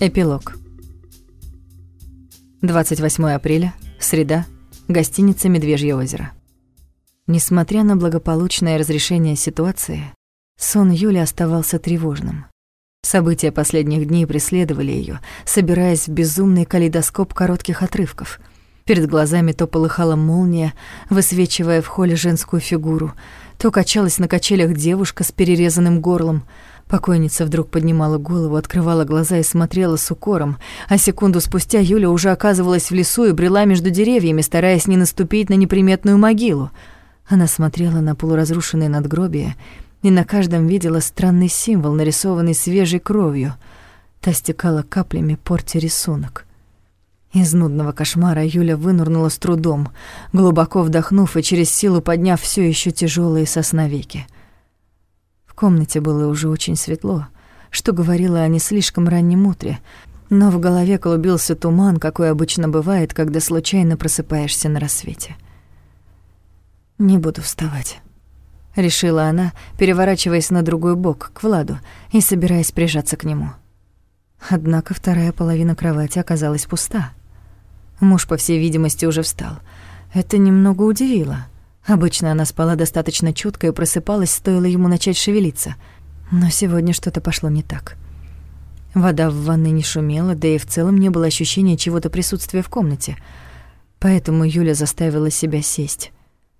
Эпилог. 28 апреля, среда, гостиница «Медвежье озеро». Несмотря на благополучное разрешение ситуации, сон Юли оставался тревожным. События последних дней преследовали ее, собираясь в безумный калейдоскоп коротких отрывков. Перед глазами то полыхала молния, высвечивая в холле женскую фигуру, то качалась на качелях девушка с перерезанным горлом — Покойница вдруг поднимала голову, открывала глаза и смотрела с укором, а секунду спустя Юля уже оказывалась в лесу и брела между деревьями, стараясь не наступить на неприметную могилу. Она смотрела на полуразрушенные надгробия и на каждом видела странный символ, нарисованный свежей кровью. Та стекала каплями, портя рисунок. Из нудного кошмара Юля вынырнула с трудом, глубоко вдохнув и через силу подняв все еще тяжелые сосновеки. В комнате было уже очень светло, что говорило о не слишком раннем утре, но в голове клубился туман, какой обычно бывает, когда случайно просыпаешься на рассвете. «Не буду вставать», — решила она, переворачиваясь на другой бок, к Владу, и собираясь прижаться к нему. Однако вторая половина кровати оказалась пуста. Муж, по всей видимости, уже встал. Это немного удивило — Обычно она спала достаточно чутко и просыпалась, стоило ему начать шевелиться. Но сегодня что-то пошло не так. Вода в ванной не шумела, да и в целом не было ощущения чего-то присутствия в комнате. Поэтому Юля заставила себя сесть.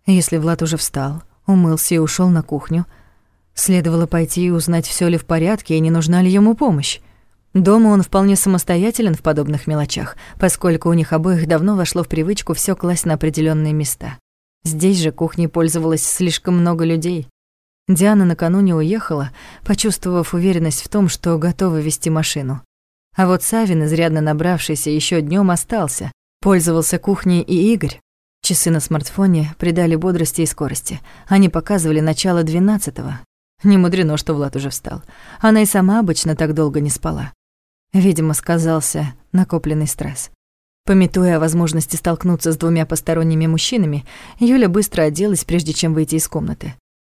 Если Влад уже встал, умылся и ушел на кухню, следовало пойти и узнать, все ли в порядке и не нужна ли ему помощь. Дома он вполне самостоятелен в подобных мелочах, поскольку у них обоих давно вошло в привычку все класть на определенные места. Здесь же кухней пользовалось слишком много людей. Диана накануне уехала, почувствовав уверенность в том, что готова вести машину. А вот Савин, изрядно набравшийся еще днем, остался, пользовался кухней и Игорь. Часы на смартфоне придали бодрости и скорости. Они показывали начало двенадцатого. Не мудрено, что Влад уже встал. Она и сама обычно так долго не спала. Видимо, сказался накопленный стресс. Пометуя о возможности столкнуться с двумя посторонними мужчинами, Юля быстро оделась, прежде чем выйти из комнаты.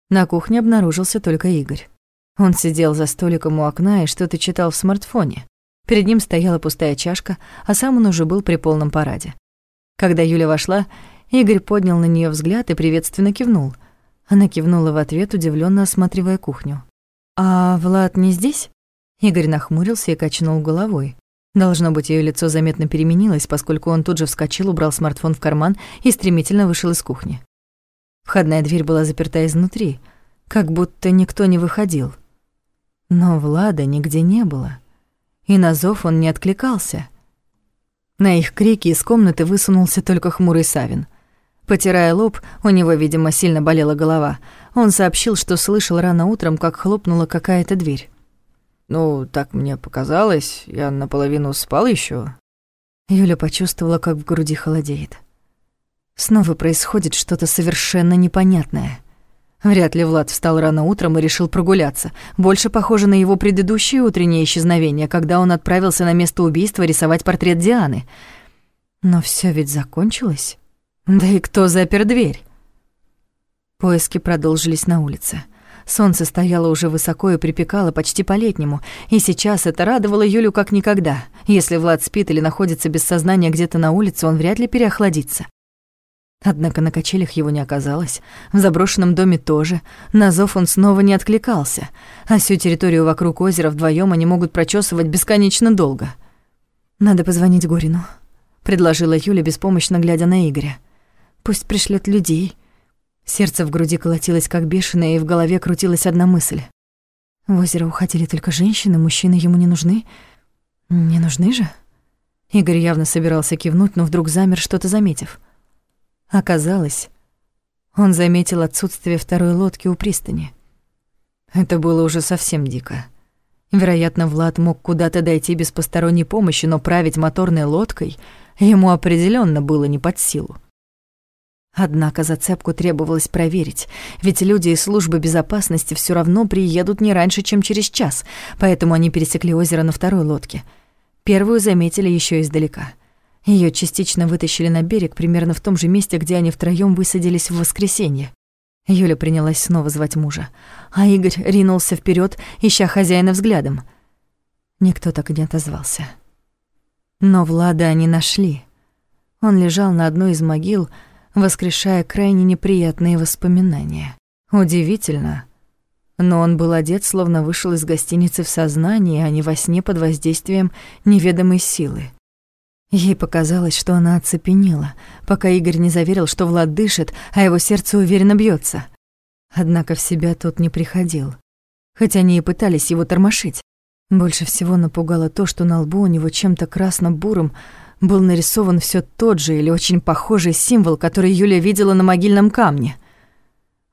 На кухне обнаружился только Игорь. Он сидел за столиком у окна и что-то читал в смартфоне. Перед ним стояла пустая чашка, а сам он уже был при полном параде. Когда Юля вошла, Игорь поднял на нее взгляд и приветственно кивнул. Она кивнула в ответ, удивленно осматривая кухню. «А Влад не здесь?» Игорь нахмурился и качнул головой. Должно быть, ее лицо заметно переменилось, поскольку он тут же вскочил, убрал смартфон в карман и стремительно вышел из кухни. Входная дверь была заперта изнутри, как будто никто не выходил. Но Влада нигде не было, и на зов он не откликался. На их крики из комнаты высунулся только хмурый Савин. Потирая лоб, у него, видимо, сильно болела голова, он сообщил, что слышал рано утром, как хлопнула какая-то дверь. Ну, так мне показалось, я наполовину спал еще. Юля почувствовала, как в груди холодеет. Снова происходит что-то совершенно непонятное. Вряд ли Влад встал рано утром и решил прогуляться. Больше похоже на его предыдущее утреннее исчезновение, когда он отправился на место убийства рисовать портрет Дианы. Но все ведь закончилось. Да и кто запер дверь? Поиски продолжились на улице. Солнце стояло уже высоко и припекало почти по-летнему, и сейчас это радовало Юлю как никогда. Если Влад спит или находится без сознания где-то на улице, он вряд ли переохладится. Однако на качелях его не оказалось, в заброшенном доме тоже, на зов он снова не откликался, а всю территорию вокруг озера вдвоем они могут прочесывать бесконечно долго. «Надо позвонить Горину», — предложила Юля, беспомощно глядя на Игоря. «Пусть пришлет людей». Сердце в груди колотилось как бешеное, и в голове крутилась одна мысль. В озеро уходили только женщины, мужчины ему не нужны. Не нужны же? Игорь явно собирался кивнуть, но вдруг замер, что-то заметив. Оказалось, он заметил отсутствие второй лодки у пристани. Это было уже совсем дико. Вероятно, Влад мог куда-то дойти без посторонней помощи, но править моторной лодкой ему определенно было не под силу. Однако зацепку требовалось проверить, ведь люди из службы безопасности все равно приедут не раньше, чем через час, поэтому они пересекли озеро на второй лодке. Первую заметили еще издалека. Ее частично вытащили на берег примерно в том же месте, где они втроем высадились в воскресенье. Юля принялась снова звать мужа, а Игорь ринулся вперед, ища хозяина взглядом. Никто так и не отозвался. Но Влада они нашли. Он лежал на одной из могил, воскрешая крайне неприятные воспоминания. Удивительно, но он был одет, словно вышел из гостиницы в сознании, а не во сне под воздействием неведомой силы. Ей показалось, что она оцепенела, пока Игорь не заверил, что Влад дышит, а его сердце уверенно бьется. Однако в себя тот не приходил, хотя они и пытались его тормошить. Больше всего напугало то, что на лбу у него чем-то красно-бурым был нарисован все тот же или очень похожий символ, который Юля видела на могильном камне —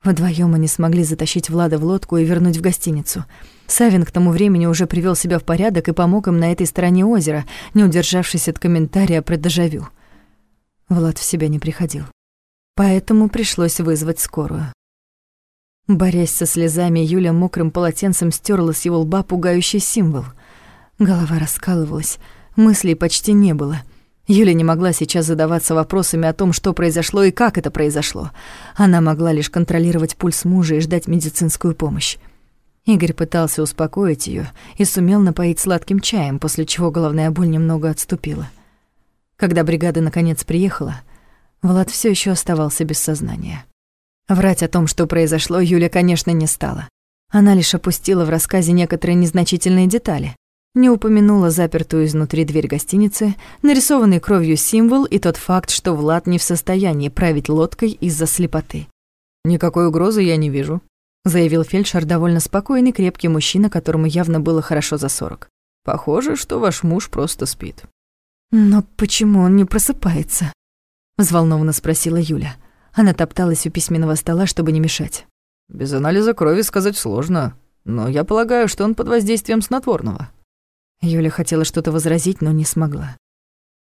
Вдвоем они смогли затащить Влада в лодку и вернуть в гостиницу. Савин к тому времени уже привел себя в порядок и помог им на этой стороне озера, не удержавшись от комментария про дежавю. Влад в себя не приходил. Поэтому пришлось вызвать скорую. Борясь со слезами, Юля мокрым полотенцем стерла с его лба пугающий символ. Голова раскалывалась, мыслей почти не было — Юля не могла сейчас задаваться вопросами о том, что произошло и как это произошло. Она могла лишь контролировать пульс мужа и ждать медицинскую помощь. Игорь пытался успокоить ее и сумел напоить сладким чаем, после чего головная боль немного отступила. Когда бригада наконец приехала, Влад все еще оставался без сознания. Врать о том, что произошло, Юля, конечно, не стала. Она лишь опустила в рассказе некоторые незначительные детали не упомянула запертую изнутри дверь гостиницы, нарисованный кровью символ и тот факт, что Влад не в состоянии править лодкой из-за слепоты. «Никакой угрозы я не вижу», — заявил фельдшер, довольно спокойный, крепкий мужчина, которому явно было хорошо за сорок. «Похоже, что ваш муж просто спит». «Но почему он не просыпается?» — взволнованно спросила Юля. Она топталась у письменного стола, чтобы не мешать. «Без анализа крови сказать сложно, но я полагаю, что он под воздействием снотворного». Юля хотела что-то возразить, но не смогла.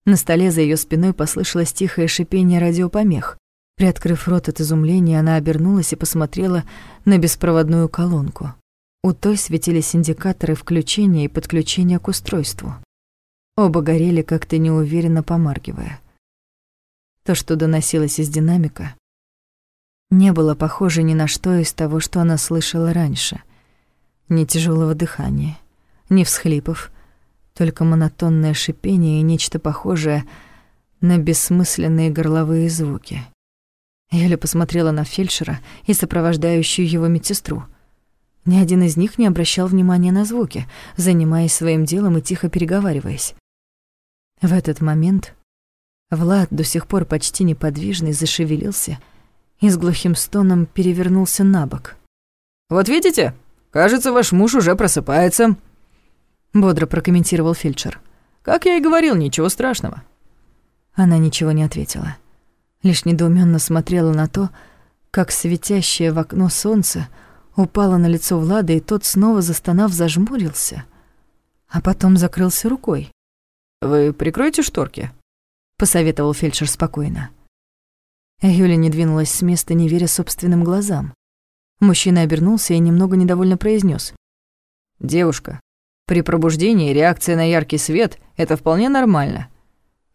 На столе за ее спиной послышалось тихое шипение радиопомех. Приоткрыв рот от изумления, она обернулась и посмотрела на беспроводную колонку. У той светились индикаторы включения и подключения к устройству. Оба горели как-то неуверенно помаргивая. То, что доносилось из динамика, не было похоже ни на что из того, что она слышала раньше. Ни тяжелого дыхания, ни всхлипов, только монотонное шипение и нечто похожее на бессмысленные горловые звуки. Юля посмотрела на фельдшера и сопровождающую его медсестру. Ни один из них не обращал внимания на звуки, занимаясь своим делом и тихо переговариваясь. В этот момент Влад, до сих пор почти неподвижный, зашевелился и с глухим стоном перевернулся на бок. «Вот видите? Кажется, ваш муж уже просыпается», бодро прокомментировал фельдшер. Как я и говорил, ничего страшного. Она ничего не ответила. Лишь недоуменно смотрела на то, как светящее в окно солнце упало на лицо Влада, и тот снова застонав зажмурился, а потом закрылся рукой. Вы прикройте шторки, посоветовал фельдшер спокойно. Юля не двинулась с места, не веря собственным глазам. Мужчина обернулся и немного недовольно произнес: "Девушка, при пробуждении реакция на яркий свет – это вполне нормально.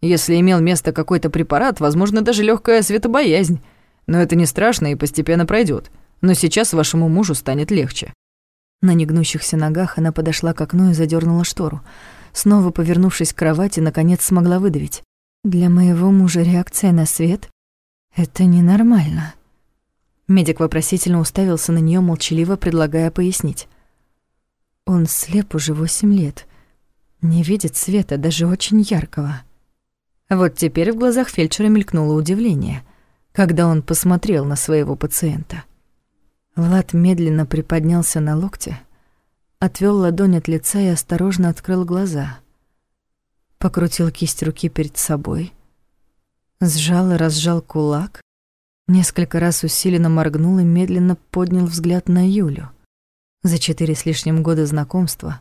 Если имел место какой-то препарат, возможно, даже легкая светобоязнь. Но это не страшно и постепенно пройдет. Но сейчас вашему мужу станет легче». На негнущихся ногах она подошла к окну и задернула штору. Снова повернувшись к кровати, наконец смогла выдавить. «Для моего мужа реакция на свет — это ненормально». Медик вопросительно уставился на нее молчаливо предлагая пояснить. Он слеп уже восемь лет. Не видит света, даже очень яркого. Вот теперь в глазах фельдшера мелькнуло удивление, когда он посмотрел на своего пациента. Влад медленно приподнялся на локте, отвел ладонь от лица и осторожно открыл глаза. Покрутил кисть руки перед собой, сжал и разжал кулак, несколько раз усиленно моргнул и медленно поднял взгляд на Юлю. За четыре с лишним года знакомства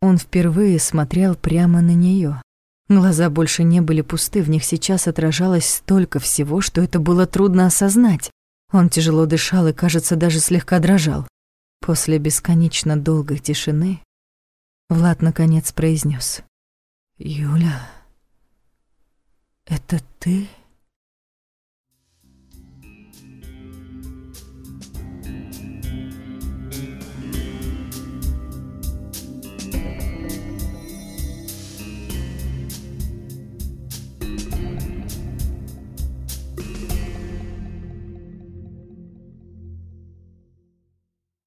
он впервые смотрел прямо на нее. Глаза больше не были пусты, в них сейчас отражалось столько всего, что это было трудно осознать. Он тяжело дышал и, кажется, даже слегка дрожал. После бесконечно долгой тишины Влад наконец произнес: "Юля, это ты?"